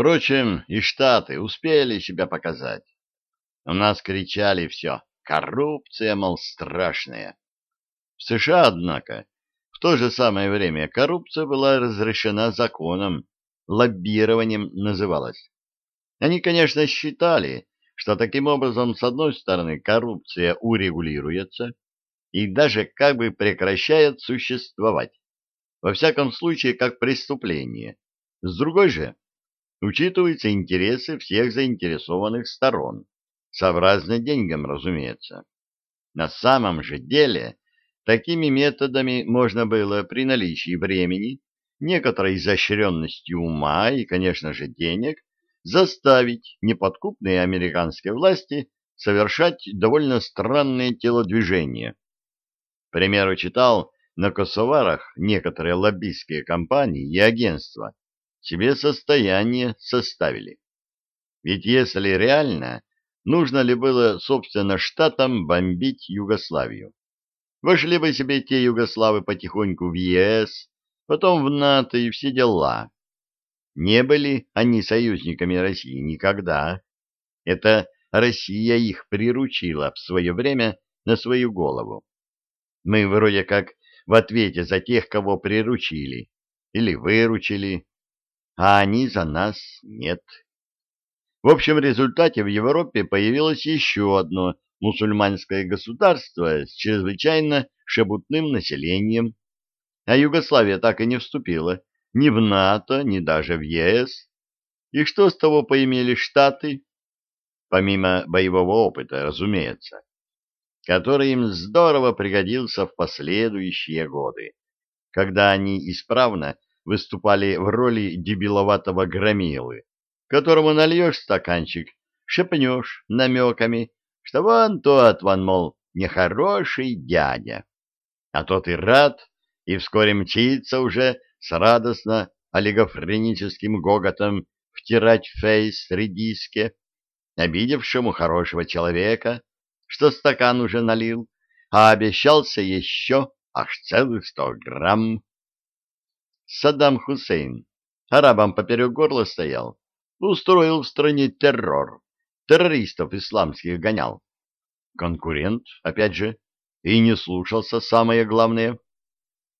Впрочем, и Штаты успели себя показать. У нас кричали все «коррупция, мол, страшная». В США, однако, в то же самое время коррупция была разрешена законом, лоббированием называлась. Они, конечно, считали, что таким образом, с одной стороны, коррупция урегулируется и даже как бы прекращает существовать, во всяком случае, как преступление. С другой же, учитываются интересы всех заинтересованных сторон, сообразно деньгам, разумеется. На самом же деле, такими методами можно было при наличии времени, некоторой изощренности ума и, конечно же, денег, заставить неподкупные американские власти совершать довольно странные телодвижения. К примеру, читал на косоварах некоторые лоббистские компании и агентства себе состояние составили. Ведь если реально, нужно ли было, собственно, штатам бомбить Югославию? Вошли бы себе те югославы потихоньку в ЕС, потом в НАТО и все дела. Не были они союзниками России никогда. Это Россия их приручила в свое время на свою голову. Мы вроде как в ответе за тех, кого приручили или выручили, а они за нас нет. В общем результате в Европе появилось еще одно мусульманское государство с чрезвычайно шебутным населением, а Югославия так и не вступила ни в НАТО, ни даже в ЕС. И что с того поимели Штаты? Помимо боевого опыта, разумеется, который им здорово пригодился в последующие годы, когда они исправно выступали в роли дебиловатого громилы, которому нальешь стаканчик, шепнешь намеками, что вон тот, вон, мол, нехороший дядя. А тот и рад, и вскоре мчится уже с радостно олигофреническим гоготом втирать фейс редиске, обидевшему хорошего человека, что стакан уже налил, а обещался еще аж целых сто грамм. Саддам Хусейн арабам поперек горла стоял, устроил в стране террор, террористов исламских гонял. Конкурент, опять же, и не слушался самое главное.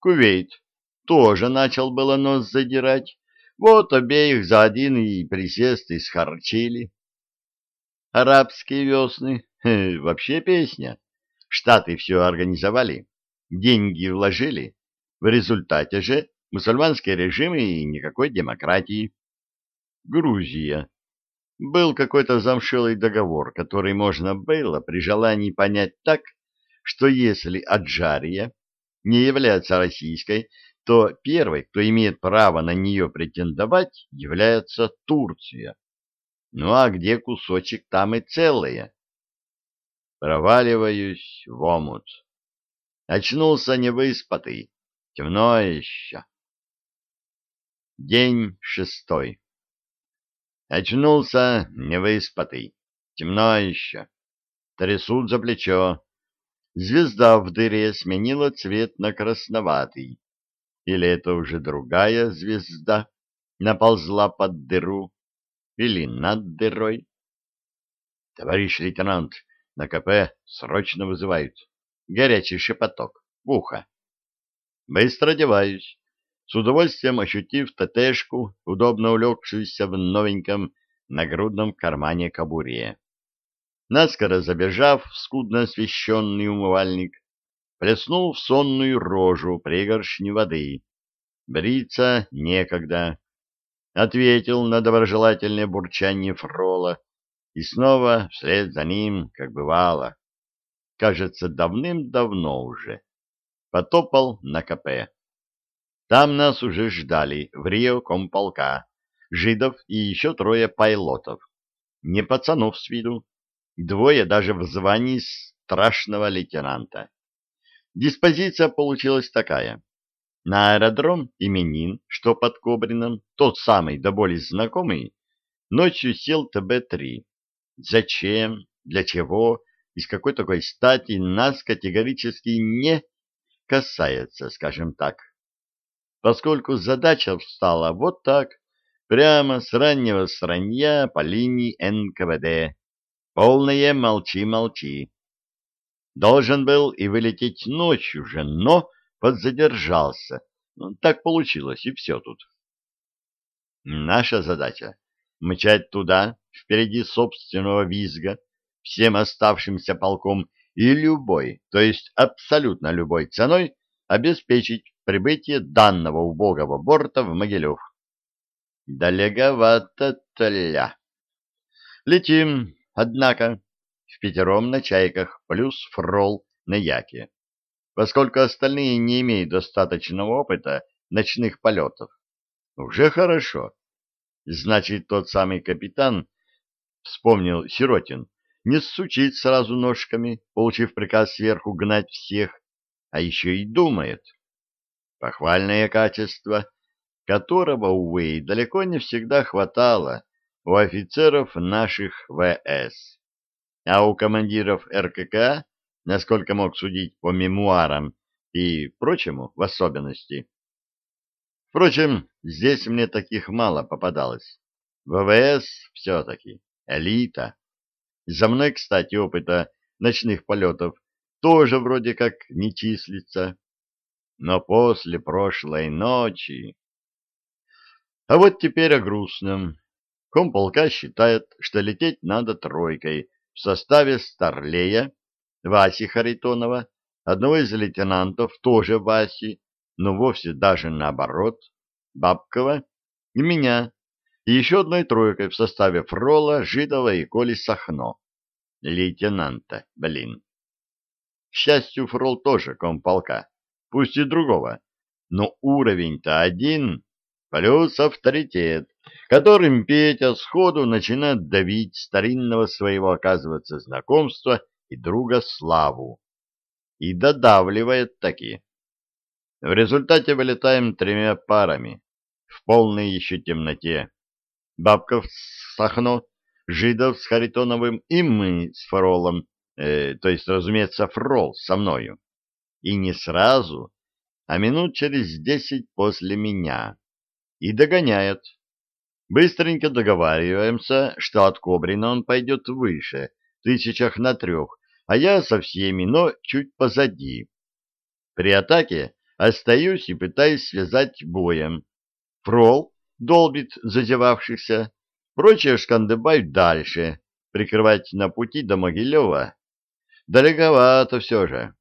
Кувейт тоже начал было нос задирать. Вот обеих за один и присест и схарчили. Арабские весны — вообще песня. Штаты все организовали, деньги вложили. В результате же мусульманские режимы и никакой демократии. Грузия. Был какой-то замшелый договор, который можно было при желании понять так, что если Аджария не является российской, то первой, кто имеет право на нее претендовать, является Турция. Ну а где кусочек, там и целое. Проваливаюсь в омут. Очнулся невыспатый, темно еще. День шестой. Очнулся невыспатый, темно еще. Трясут за плечо. Звезда в дыре сменила цвет на красноватый. Или это уже другая звезда наползла под дыру? Или над дырой? Товарищ лейтенант, на КП срочно вызывают. Горячий шепоток. Ухо. Быстро одеваюсь, с удовольствием ощутив ТТшку, удобно улегшуюся в новеньком нагрудном кармане кобуре. Наскоро забежав в скудно освещенный умывальник, плеснул в сонную рожу пригоршни воды. Бриться некогда. Ответил на доброжелательное бурчание фрола и снова вслед за ним, как бывало. Кажется, давным-давно уже. Потопал на КП. Там нас уже ждали в Рио комполка, жидов и еще трое пайлотов. Не пацанов с виду, двое даже в звании страшного лейтенанта. Диспозиция получилась такая. На аэродром именин, что под Кобрином, тот самый до боли знакомый, ночью сел ТБ-3. Зачем, для чего, из какой такой стати нас категорически не касается, скажем так. Поскольку задача встала вот так, прямо с раннего сранья по линии НКВД. Полное молчи-молчи. Должен был и вылететь ночью же, но подзадержался. Ну, так получилось, и все тут. Наша задача — мчать туда, впереди собственного визга, всем оставшимся полком и любой, то есть абсолютно любой ценой обеспечить прибытие данного убогого борта в Могилев. Далековато-тля. Летим, однако, в пятером на чайках, плюс фрол на яке, поскольку остальные не имеют достаточного опыта ночных полетов. Уже хорошо. Значит, тот самый капитан, вспомнил Сиротин, не сучит сразу ножками, получив приказ сверху гнать всех, а еще и думает. Похвальное качество, которого, увы, далеко не всегда хватало у офицеров наших ВС. А у командиров РКК, насколько мог судить по мемуарам и прочему в особенности. Впрочем, здесь мне таких мало попадалось. ВВС все-таки элита. За мной, кстати, опыта ночных полетов тоже вроде как не числится. Но после прошлой ночи... А вот теперь о грустном. Комполка считает, что лететь надо тройкой в составе Старлея, Васи Харитонова, одного из лейтенантов, тоже Васи, но вовсе даже наоборот, Бабкова и меня, и еще одной тройкой в составе Фрола, Жидова и Коли Сахно. Лейтенанта, блин. К счастью, Фрол тоже комполка, пусть и другого, но уровень-то один, плюс авторитет, которым Петя сходу начинает давить старинного своего, оказывается, знакомства и друга Славу. И додавливает таки. В результате вылетаем тремя парами, в полной еще темноте. Бабков с Сахно, Жидов с Харитоновым и мы с Фролом, э, то есть, разумеется, Фрол со мною. И не сразу, а минут через десять после меня. И догоняет. Быстренько договариваемся, что от Кобрина он пойдет выше, тысячах на трех, а я со всеми, но чуть позади. При атаке остаюсь и пытаюсь связать боем. Фрол долбит зазевавшихся, прочие шкандыбают дальше, прикрывать на пути до Могилева. Далековато все же.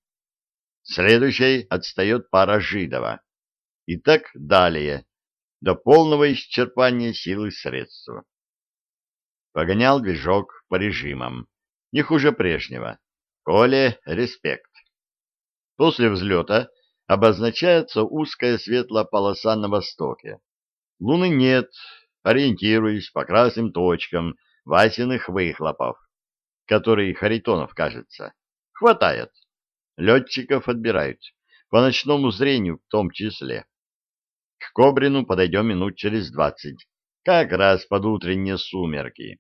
Следующей отстает пара Жидова. И так далее, до полного исчерпания силы средств. Погонял движок по режимам, не хуже прежнего. Коле респект. После взлета обозначается узкая светлая полоса на востоке. Луны нет, ориентируясь по красным точкам Васиных выхлопов, которые Харитонов, кажется. Хватает. Летчиков отбирают, по ночному зрению в том числе. К Кобрину подойдем минут через двадцать, как раз под утренние сумерки.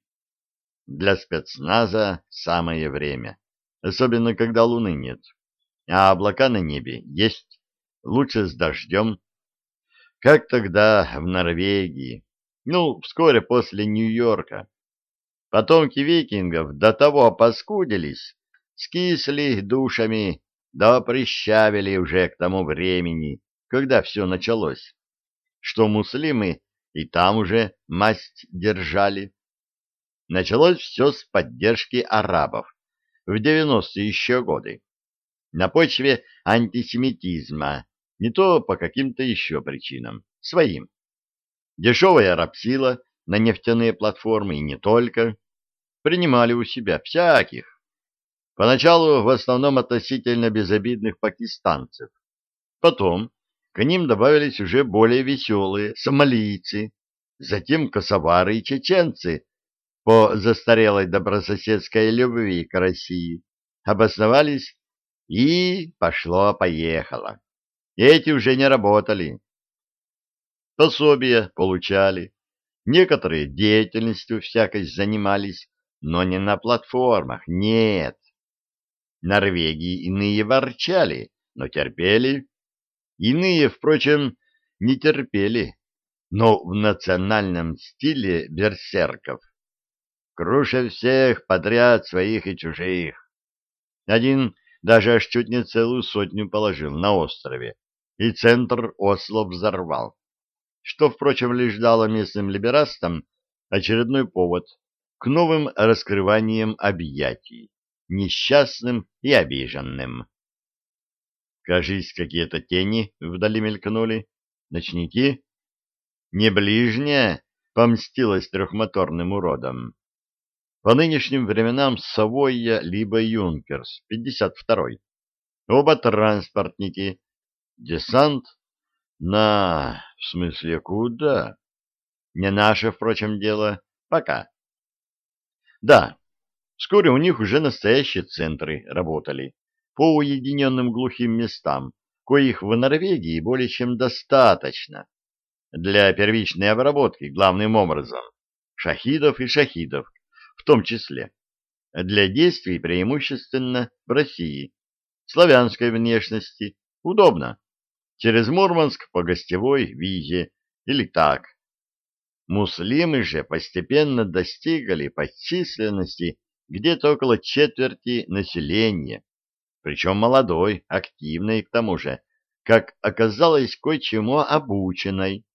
Для спецназа самое время, особенно когда луны нет, а облака на небе есть, лучше с дождем. Как тогда в Норвегии, ну, вскоре после Нью-Йорка. Потомки викингов до того опаскудились, скисли душами, да прищавили уже к тому времени, когда все началось, что муслимы и там уже масть держали. Началось все с поддержки арабов в 90-е еще годы на почве антисемитизма, не то по каким-то еще причинам, своим. Дешевая рабсила на нефтяные платформы и не только принимали у себя всяких. Поначалу в основном относительно безобидных пакистанцев. Потом к ним добавились уже более веселые сомалийцы, затем косовары и чеченцы по застарелой добрососедской любви к России обосновались и пошло-поехало. Эти уже не работали. Пособия получали, некоторые деятельностью всякой занимались, но не на платформах, нет. Норвегии иные ворчали, но терпели. Иные, впрочем, не терпели, но в национальном стиле берсерков. Круша всех подряд своих и чужих. Один даже аж чуть не целую сотню положил на острове, и центр Осло взорвал, что, впрочем, лишь дало местным либерастам очередной повод к новым раскрываниям объятий, несчастным и обиженным. Кажись, какие-то тени вдали мелькнули. Ночники? Не ближняя помстилась трехмоторным уродом. По нынешним временам Савойя либо Юнкерс, 52-й. Оба транспортники. Десант? На... в смысле, куда? Не наше, впрочем, дело. Пока. Да, вскоре у них уже настоящие центры работали по уединенным глухим местам, коих в Норвегии более чем достаточно для первичной обработки главным образом шахидов и шахидов, в том числе для действий преимущественно в России, славянской внешности, удобно, через Мурманск по гостевой визе или так. Муслимы же постепенно достигали по численности где-то около четверти населения, причем молодой, активной к тому же, как оказалось кое-чему обученной.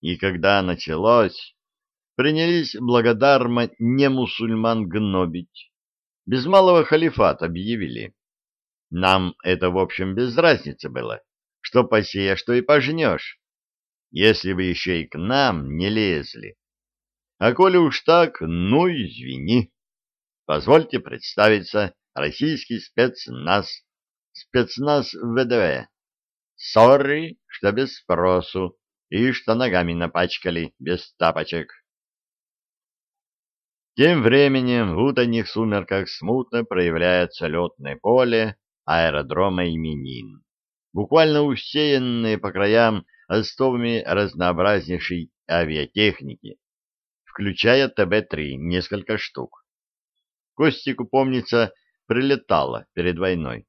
И когда началось, принялись благодарно не мусульман гнобить. Без малого халифат объявили. Нам это, в общем, без разницы было, что посея, что и пожнешь, если бы еще и к нам не лезли. А коли уж так, ну извини. Позвольте представиться российский спецназ, спецназ ВДВ. Сорри, что без спросу, и что ногами напачкали, без тапочек. Тем временем в утренних сумерках смутно проявляется летное поле аэродрома именин, буквально усеянное по краям остовами разнообразнейшей авиатехники, включая ТБ-3 несколько штук. Костику, помнится, прилетала перед войной.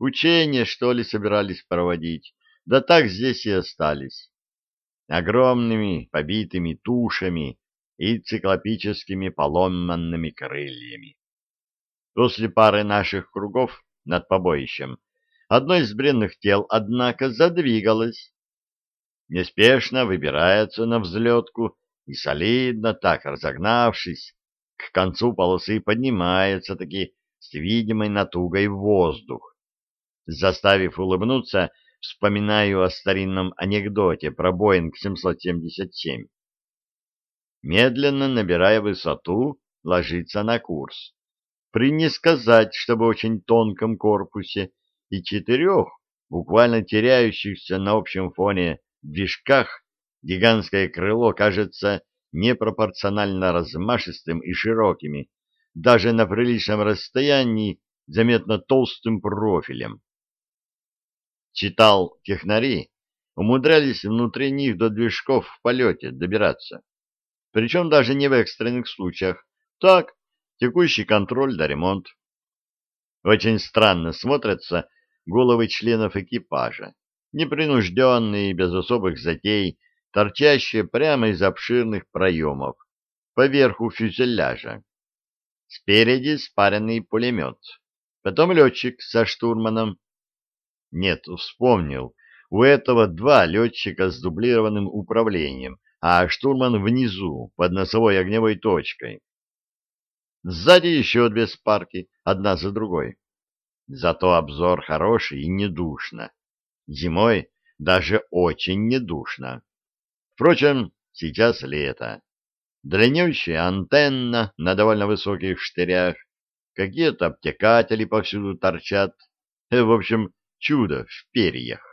Учения, что ли, собирались проводить, да так здесь и остались. Огромными побитыми тушами и циклопическими поломанными крыльями. После пары наших кругов над побоищем одно из бренных тел, однако, задвигалось. Неспешно выбирается на взлетку и солидно так разогнавшись, к концу полосы поднимается таки с видимой натугой в воздух. Заставив улыбнуться, вспоминаю о старинном анекдоте про Боинг 777. Медленно набирая высоту, ложится на курс. При не сказать, чтобы очень тонком корпусе и четырех, буквально теряющихся на общем фоне движках, гигантское крыло кажется непропорционально размашистым и широкими, даже на приличном расстоянии заметно толстым профилем. Читал технари, умудрялись внутри них до движков в полете добираться. Причем даже не в экстренных случаях. Так, текущий контроль да ремонт. Очень странно смотрятся головы членов экипажа, непринужденные, без особых затей, торчащие прямо из обширных проемов, поверху фюзеляжа. Спереди спаренный пулемет, потом летчик со штурманом. Нет, вспомнил, у этого два летчика с дублированным управлением, а штурман внизу, под носовой огневой точкой. Сзади еще две спарки, одна за другой. Зато обзор хороший и недушно. Зимой даже очень недушно. Впрочем, сейчас лето. Длиннющая антенна на довольно высоких штырях, какие-то обтекатели повсюду торчат. В общем, чудо в перьях.